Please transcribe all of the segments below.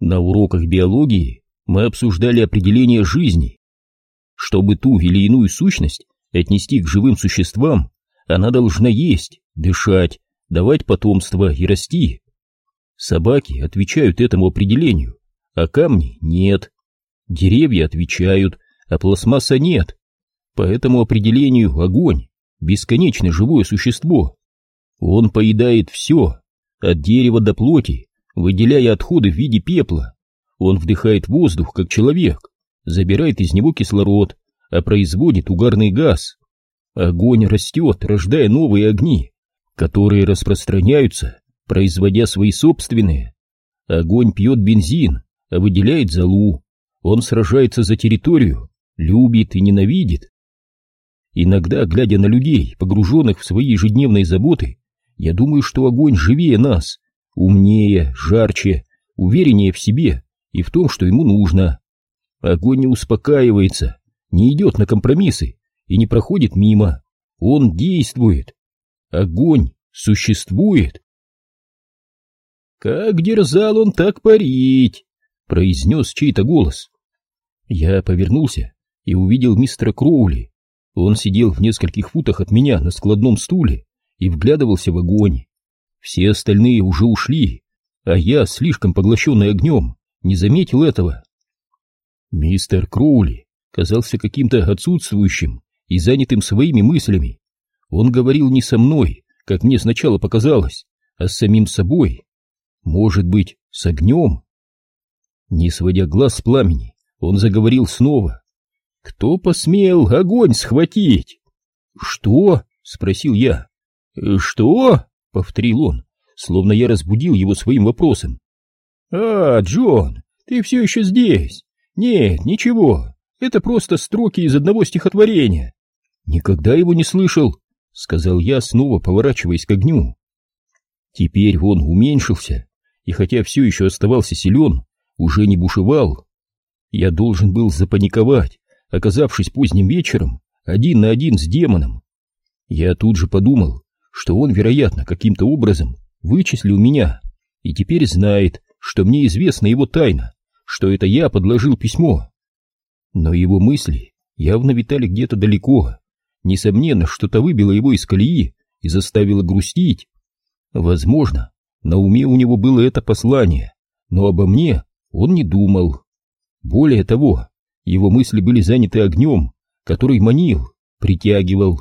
На уроках биологии мы обсуждали определение жизни. Чтобы ту или иную сущность отнести к живым существам, она должна есть, дышать, давать потомство и расти. Собаки отвечают этому определению, а камни нет. Деревья отвечают, а пластмасса нет. По этому определению огонь — бесконечно живое существо. Он поедает все, от дерева до плоти, выделяя отходы в виде пепла. Он вдыхает воздух, как человек, забирает из него кислород, а производит угарный газ. Огонь растет, рождая новые огни, которые распространяются, производя свои собственные. Огонь пьет бензин, а выделяет золу. Он сражается за территорию, любит и ненавидит. Иногда, глядя на людей, погруженных в свои ежедневные заботы, я думаю, что огонь живее нас, умнее, жарче, увереннее в себе и в том, что ему нужно. Огонь не успокаивается, не идет на компромиссы и не проходит мимо. Он действует. Огонь существует. «Как дерзал он так парить!» — произнес чей-то голос. Я повернулся и увидел мистера Кроули. Он сидел в нескольких футах от меня на складном стуле и вглядывался в огонь. Все остальные уже ушли, а я, слишком поглощенный огнем, не заметил этого. Мистер Кроули казался каким-то отсутствующим и занятым своими мыслями. Он говорил не со мной, как мне сначала показалось, а с самим собой. Может быть, с огнем? Не сводя глаз с пламени, он заговорил снова. «Кто посмел огонь схватить?» «Что?» — спросил я. «Что?» — повторил он, словно я разбудил его своим вопросом. «А, Джон, ты все еще здесь? Нет, ничего, это просто строки из одного стихотворения». «Никогда его не слышал», — сказал я, снова поворачиваясь к огню. Теперь он уменьшился, и хотя все еще оставался силен, уже не бушевал. Я должен был запаниковать, оказавшись поздним вечером один на один с демоном. Я тут же подумал, что он, вероятно, каким-то образом вычислил меня и теперь знает, что мне известна его тайна, что это я подложил письмо. Но его мысли явно витали где-то далеко. Несомненно, что-то выбило его из колеи и заставило грустить. Возможно, на уме у него было это послание, но обо мне он не думал. Более того, его мысли были заняты огнем, который манил, притягивал.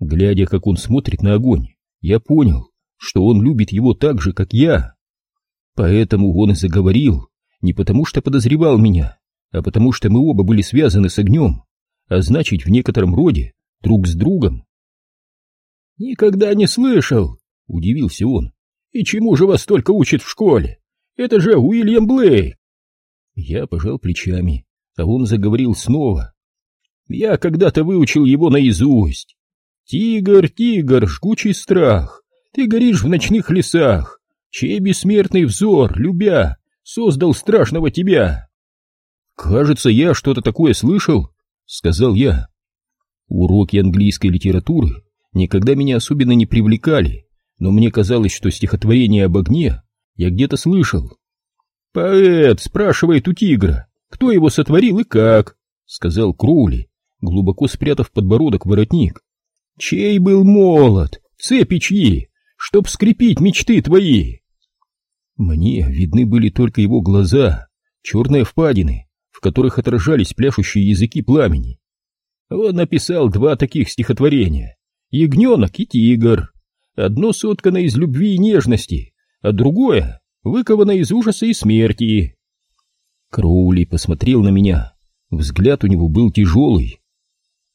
Глядя, как он смотрит на огонь, я понял, что он любит его так же, как я. Поэтому он и заговорил, не потому что подозревал меня, а потому что мы оба были связаны с огнем, а значит, в некотором роде друг с другом. «Никогда не слышал», — удивился он. «И чему же вас только учат в школе? Это же Уильям Блейк!» Я пожал плечами, а он заговорил снова. «Я когда-то выучил его наизусть. Тигр, тигр, жгучий страх, ты горишь в ночных лесах, чей бессмертный взор, любя, создал страшного тебя. Кажется, я что-то такое слышал, сказал я. Уроки английской литературы никогда меня особенно не привлекали, но мне казалось, что стихотворение об огне я где-то слышал. Поэт спрашивает у тигра, кто его сотворил и как, сказал Кроули, глубоко спрятав подбородок в воротник. Чей был молот, цепи чьи, чтоб скрепить мечты твои? Мне видны были только его глаза, черные впадины, в которых отражались пляшущие языки пламени. Он написал два таких стихотворения «Ягненок» и «Тигр». Одно соткано из любви и нежности, а другое выковано из ужаса и смерти. Кроули посмотрел на меня. Взгляд у него был тяжелый,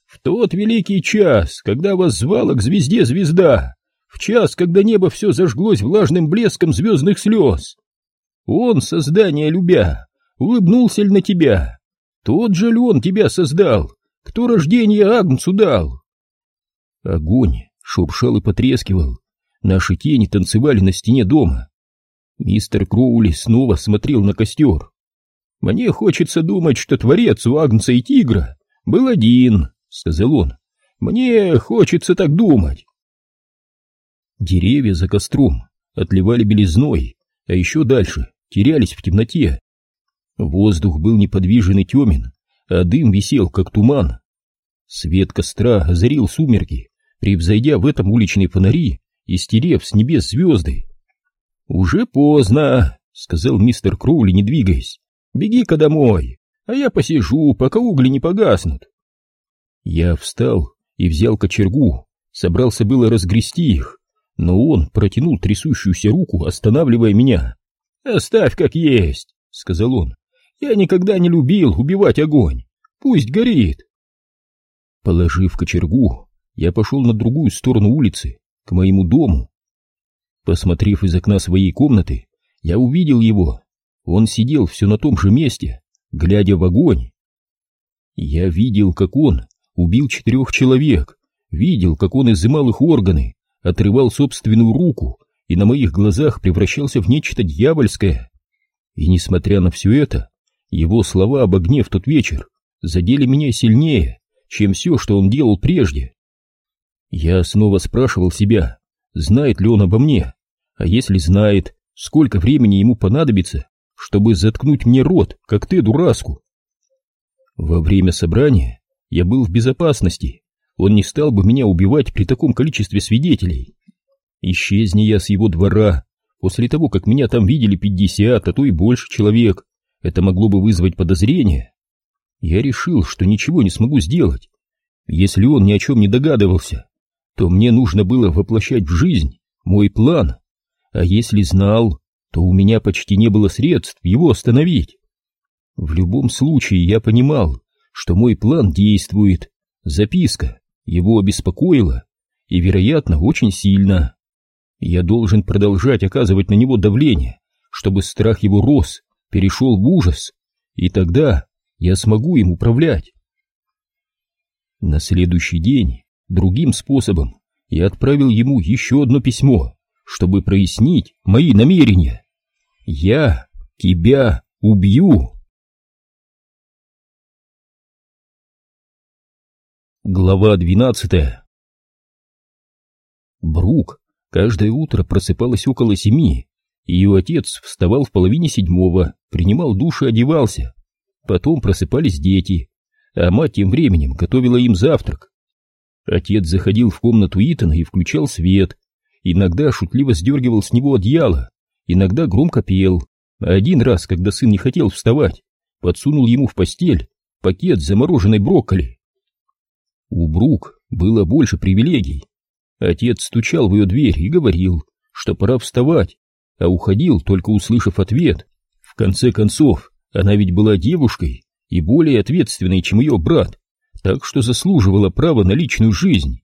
в тот великий час, когда вас звала к звезде звезда, в час, когда небо все зажглось влажным блеском звездных слез. Он, создание любя, улыбнулся ли на тебя? Тот же ли он тебя создал, кто рождение Агнцу дал? Огонь шуршал и потрескивал, наши тени танцевали на стене дома. Мистер Кроули снова смотрел на костер. Мне хочется думать, что творец у Агнца и Тигра был один, — сказал он. «Мне хочется так думать». Деревья за костром отливали белизной, а еще дальше терялись в темноте. Воздух был неподвижен и темен, а дым висел, как туман. Свет костра озарил сумерки, превзойдя в этом уличные фонари и стерев с небес звезды. «Уже поздно», — сказал мистер Кроули, не двигаясь. «Беги-ка домой, а я посижу, пока угли не погаснут». Я встал и взял кочергу, собрался было разгрести их, но он протянул трясущуюся руку, останавливая меня. «Оставь как есть», — сказал он. «Я никогда не любил убивать огонь. Пусть горит». Положив кочергу, я пошел на другую сторону улицы, к моему дому. Посмотрев из окна своей комнаты, я увидел его. Он сидел все на том же месте, глядя в огонь. Я видел, как он убил четырех человек, видел, как он изымал их органы, отрывал собственную руку и на моих глазах превращался в нечто дьявольское. И несмотря на все это, его слова об огне в тот вечер задели меня сильнее, чем все, что он делал прежде. Я снова спрашивал себя, знает ли он обо мне, а если знает, сколько времени ему понадобится, чтобы заткнуть мне рот, как ты, дураску. Во время собрания я был в безопасности, он не стал бы меня убивать при таком количестве свидетелей. Исчезни я с его двора, после того, как меня там видели пятьдесят, а то и больше человек, это могло бы вызвать подозрение. Я решил, что ничего не смогу сделать. Если он ни о чем не догадывался, то мне нужно было воплощать в жизнь мой план. А если знал, то у меня почти не было средств его остановить. В любом случае я понимал, что мой план действует. Записка его обеспокоила и, вероятно, очень сильно. Я должен продолжать оказывать на него давление, чтобы страх его рос, перешел в ужас, и тогда я смогу им управлять. На следующий день, другим способом, я отправил ему еще одно письмо, чтобы прояснить мои намерения. Я тебя убью. Глава двенадцатая Брук каждое утро просыпалась около семи. Ее отец вставал в половине седьмого, принимал душ и одевался. Потом просыпались дети, а мать тем временем готовила им завтрак. Отец заходил в комнату Итана и включал свет. Иногда шутливо сдергивал с него одеяло, иногда громко пел. Один раз, когда сын не хотел вставать, подсунул ему в постель пакет замороженной брокколи. У Брук было больше привилегий. Отец стучал в ее дверь и говорил, что пора вставать, а уходил, только услышав ответ. В конце концов, она ведь была девушкой и более ответственной, чем ее брат, так что заслуживала права на личную жизнь.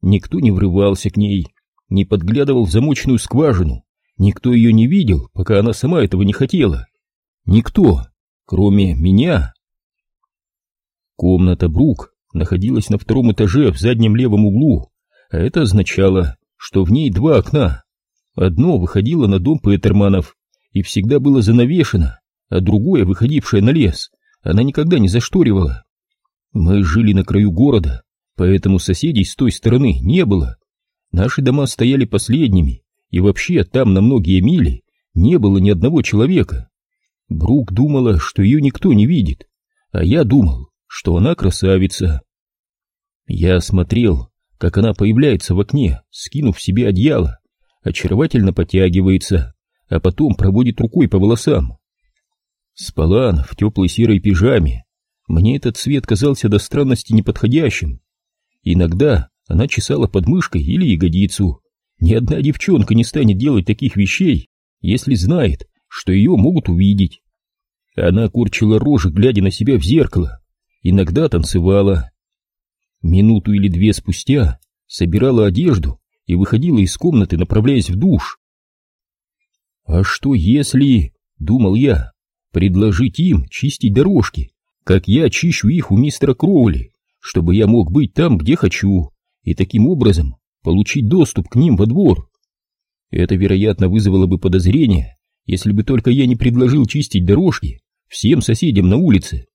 Никто не врывался к ней, не подглядывал в замочную скважину, никто ее не видел, пока она сама этого не хотела. Никто, кроме меня. Комната Брук находилась на втором этаже в заднем левом углу, а это означало, что в ней два окна. Одно выходило на дом Петерманов и всегда было занавешено, а другое, выходившее на лес, она никогда не зашторивала. Мы жили на краю города, поэтому соседей с той стороны не было. Наши дома стояли последними, и вообще там на многие мили не было ни одного человека. Брук думала, что ее никто не видит, а я думал, что она красавица. Я смотрел, как она появляется в окне, скинув себе одеяло, очаровательно потягивается, а потом проводит рукой по волосам. Спала в теплой серой пижаме. Мне этот цвет казался до странности неподходящим. Иногда она чесала подмышкой или ягодицу. Ни одна девчонка не станет делать таких вещей, если знает, что ее могут увидеть. Она корчила рожи, глядя на себя в зеркало. Иногда танцевала. Минуту или две спустя собирала одежду и выходила из комнаты, направляясь в душ. «А что если...» — думал я предложить им чистить дорожки, как я чищу их у мистера Кроули, чтобы я мог быть там, где хочу, и таким образом получить доступ к ним во двор. Это, вероятно, вызвало бы подозрение, если бы только я не предложил чистить дорожки всем соседям на улице.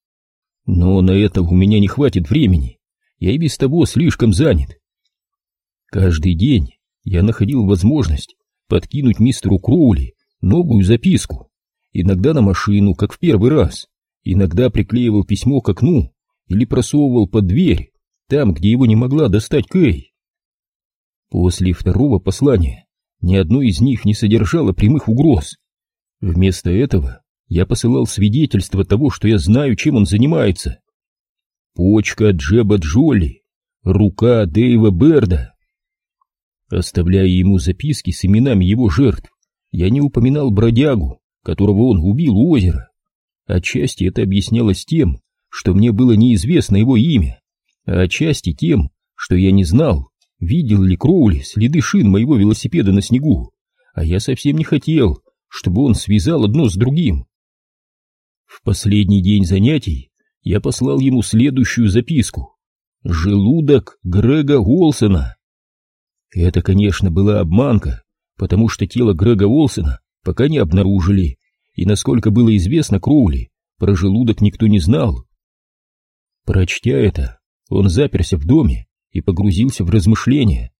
Но на это у меня не хватит времени, я и без того слишком занят. Каждый день я находил возможность подкинуть мистеру Кроули новую записку, иногда на машину, как в первый раз, иногда приклеивал письмо к окну или просовывал под дверь, там, где его не могла достать Кэй. После второго послания ни одно из них не содержало прямых угроз. Вместо этого я посылал свидетельство того, что я знаю, чем он занимается. Почка Джеба Джоли, рука Дэйва Берда. Оставляя ему записки с именами его жертв, я не упоминал бродягу, которого он убил у озера. Отчасти это объяснялось тем, что мне было неизвестно его имя, а отчасти тем, что я не знал, видел ли Кроули следы шин моего велосипеда на снегу, а я совсем не хотел, чтобы он связал одно с другим. В последний день занятий я послал ему следующую записку. «Желудок Грега Уолсона». Это, конечно, была обманка, потому что тело Грега Уолсона пока не обнаружили, и, насколько было известно Кроули, про желудок никто не знал. Прочтя это, он заперся в доме и погрузился в размышления.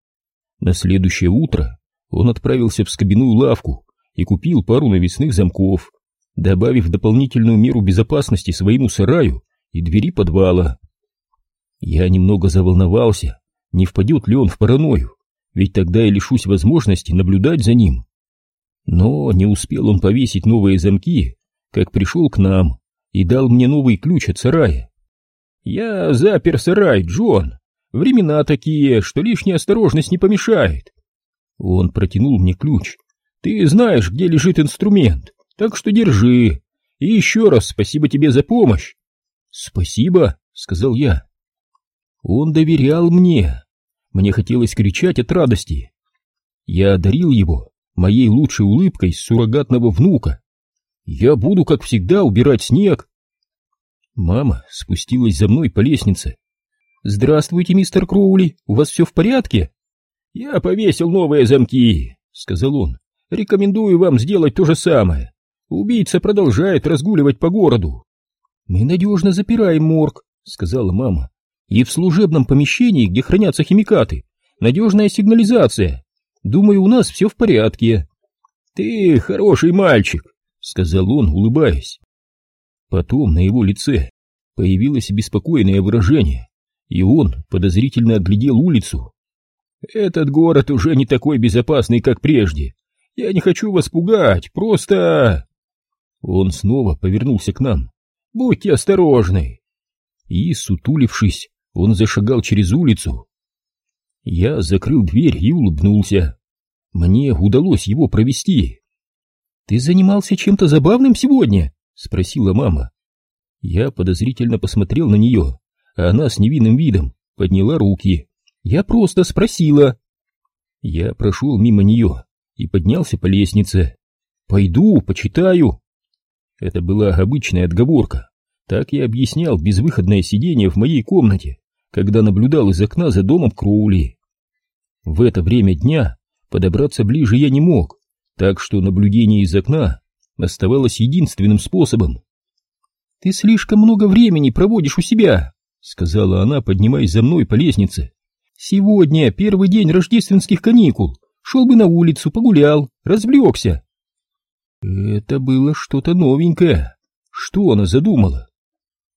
На следующее утро он отправился в скобяную лавку и купил пару навесных замков, добавив дополнительную меру безопасности своему сараю и двери подвала. Я немного заволновался, не впадет ли он в паранойю, ведь тогда я лишусь возможности наблюдать за ним. Но не успел он повесить новые замки, как пришел к нам и дал мне новый ключ от сарая. «Я запер сарай, Джон. Времена такие, что лишняя осторожность не помешает». Он протянул мне ключ. «Ты знаешь, где лежит инструмент, так что держи. И еще раз спасибо тебе за помощь». «Спасибо», — сказал я. Он доверял мне. Мне хотелось кричать от радости. Я одарил его моей лучшей улыбкой суррогатного внука. Я буду, как всегда, убирать снег. Мама спустилась за мной по лестнице. «Здравствуйте, мистер Кроули, у вас все в порядке?» «Я повесил новые замки», — сказал он. «Рекомендую вам сделать то же самое. Убийца продолжает разгуливать по городу». «Мы надежно запираем морг», — сказала мама. «И в служебном помещении, где хранятся химикаты, надежная сигнализация. Думаю, у нас все в порядке». «Ты хороший мальчик», — сказал он, улыбаясь. Потом на его лице появилось беспокойное выражение, и он подозрительно оглядел улицу. «Этот город уже не такой безопасный, как прежде. Я не хочу вас пугать, просто...» Он снова повернулся к нам. «Будьте осторожны!» И, сутулившись, он зашагал через улицу. Я закрыл дверь и улыбнулся. Мне удалось его провести. «Ты занимался чем-то забавным сегодня?» — спросила мама. Я подозрительно посмотрел на нее, а она с невинным видом подняла руки. «Я просто спросила». Я прошел мимо нее и поднялся по лестнице. «Пойду, почитаю». Это была обычная отговорка. Так я объяснял безвыходное сидение в моей комнате, когда наблюдал из окна за домом Кроули. В это время дня подобраться ближе я не мог, так что наблюдение из окна оставалось единственным способом. «Ты слишком много времени проводишь у себя», — сказала она, поднимаясь за мной по лестнице. «Сегодня первый день рождественских каникул. Шел бы на улицу, погулял, развлекся». Это было что-то новенькое. Что она задумала?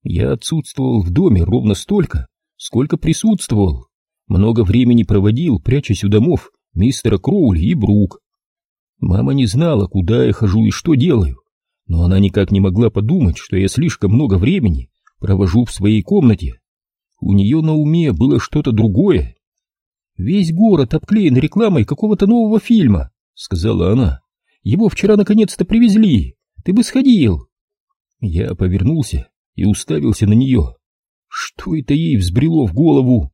Я отсутствовал в доме ровно столько, сколько присутствовал. Много времени проводил, прячась у домов мистера Кроули и Брук. Мама не знала, куда я хожу и что делаю, но она никак не могла подумать, что я слишком много времени провожу в своей комнате. У нее на уме было что-то другое. «Весь город обклеен рекламой какого-то нового фильма», — сказала она. «Его вчера наконец-то привезли. Ты бы сходил». Я повернулся и уставился на нее. Что это ей взбрело в голову?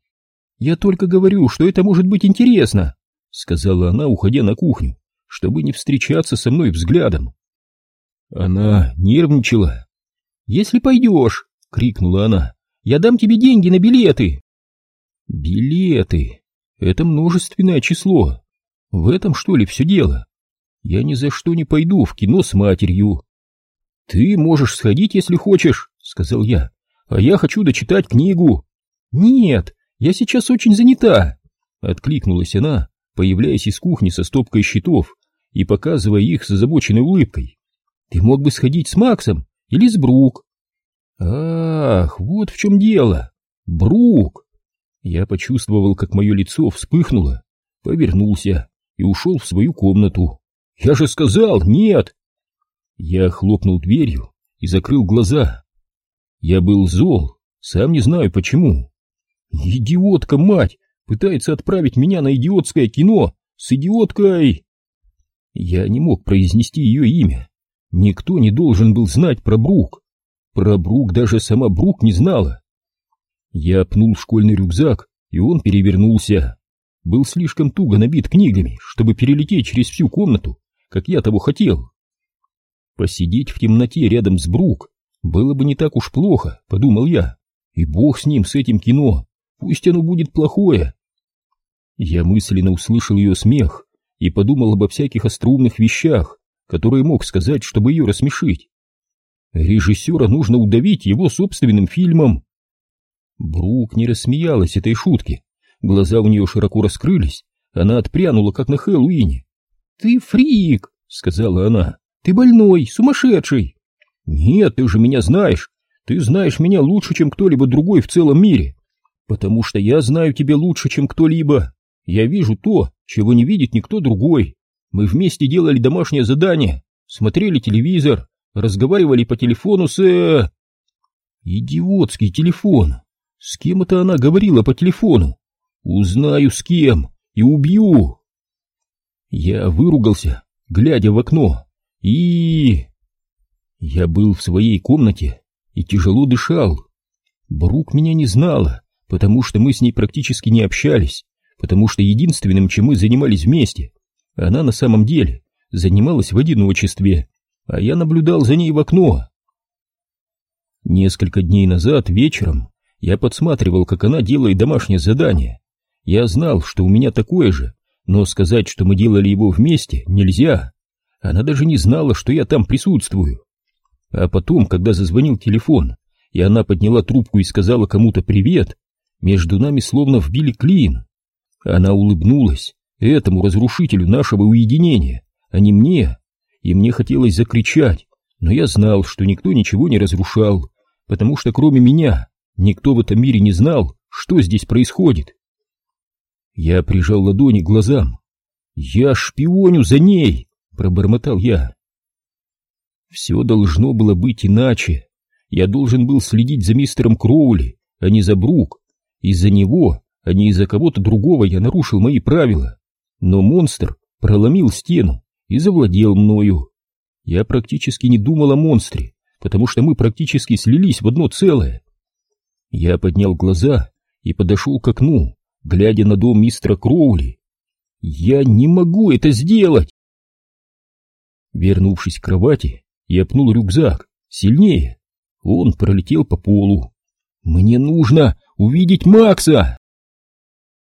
«Я только говорю, что это может быть интересно», — сказала она, уходя на кухню чтобы не встречаться со мной взглядом. Она нервничала. «Если пойдешь», — крикнула она, — «я дам тебе деньги на билеты». «Билеты? Это множественное число. В этом, что ли, все дело? Я ни за что не пойду в кино с матерью». «Ты можешь сходить, если хочешь», — сказал я, — «а я хочу дочитать книгу». «Нет, я сейчас очень занята», — откликнулась она, появляясь из кухни со стопкой счетов и показывая их с озабоченной улыбкой. Ты мог бы сходить с Максом или с Брук. Ах, вот в чем дело. Брук. Я почувствовал, как мое лицо вспыхнуло, повернулся и ушел в свою комнату. Я же сказал, нет! Я хлопнул дверью и закрыл глаза. Я был зол, сам не знаю почему. Идиотка, мать, пытается отправить меня на идиотское кино с идиоткой. Я не мог произнести ее имя. Никто не должен был знать про Брук. Про Брук даже сама Брук не знала. Я пнул школьный рюкзак, и он перевернулся. Был слишком туго набит книгами, чтобы перелететь через всю комнату, как я того хотел. Посидеть в темноте рядом с Брук было бы не так уж плохо, подумал я. И бог с ним, с этим кино. Пусть оно будет плохое. Я мысленно услышал ее смех и подумал обо всяких остроумных вещах, которые мог сказать, чтобы ее рассмешить. Режиссера нужно удавить его собственным фильмом. Брук не рассмеялась этой шутке. Глаза у нее широко раскрылись, она отпрянула, как на Хэллоуине. «Ты фрик!» — сказала она. «Ты больной, сумасшедший!» «Нет, ты же меня знаешь! Ты знаешь меня лучше, чем кто-либо другой в целом мире! Потому что я знаю тебя лучше, чем кто-либо! Я вижу то, чего не видит никто другой! Мы вместе делали домашнее задание, смотрели телевизор, разговаривали по телефону с... Э... Идиотский телефон! С кем это она говорила по телефону? Узнаю с кем и убью. Я выругался, глядя в окно, и... Я был в своей комнате и тяжело дышал. Брук меня не знала, потому что мы с ней практически не общались, потому что единственным, чем мы занимались вместе, она на самом деле занималась в одиночестве, а я наблюдал за ней в окно. Несколько дней назад вечером я подсматривал, как она делает домашнее задание. Я знал, что у меня такое же, но сказать, что мы делали его вместе, нельзя. Она даже не знала, что я там присутствую. А потом, когда зазвонил телефон, и она подняла трубку и сказала кому-то «привет», между нами словно вбили клин. Она улыбнулась этому разрушителю нашего уединения, а не мне, и мне хотелось закричать, но я знал, что никто ничего не разрушал, потому что кроме меня Никто в этом мире не знал, что здесь происходит. Я прижал ладони к глазам. «Я шпионю за ней!» — пробормотал я. Все должно было быть иначе. Я должен был следить за мистером Кроули, а не за Брук. Из-за него, а не из-за кого-то другого я нарушил мои правила. Но монстр проломил стену и завладел мною. Я практически не думал о монстре, потому что мы практически слились в одно целое. Я поднял глаза и подошел к окну, глядя на дом мистера Кроули. Я не могу это сделать! Вернувшись к кровати, я пнул рюкзак сильнее. Он пролетел по полу. Мне нужно увидеть Макса!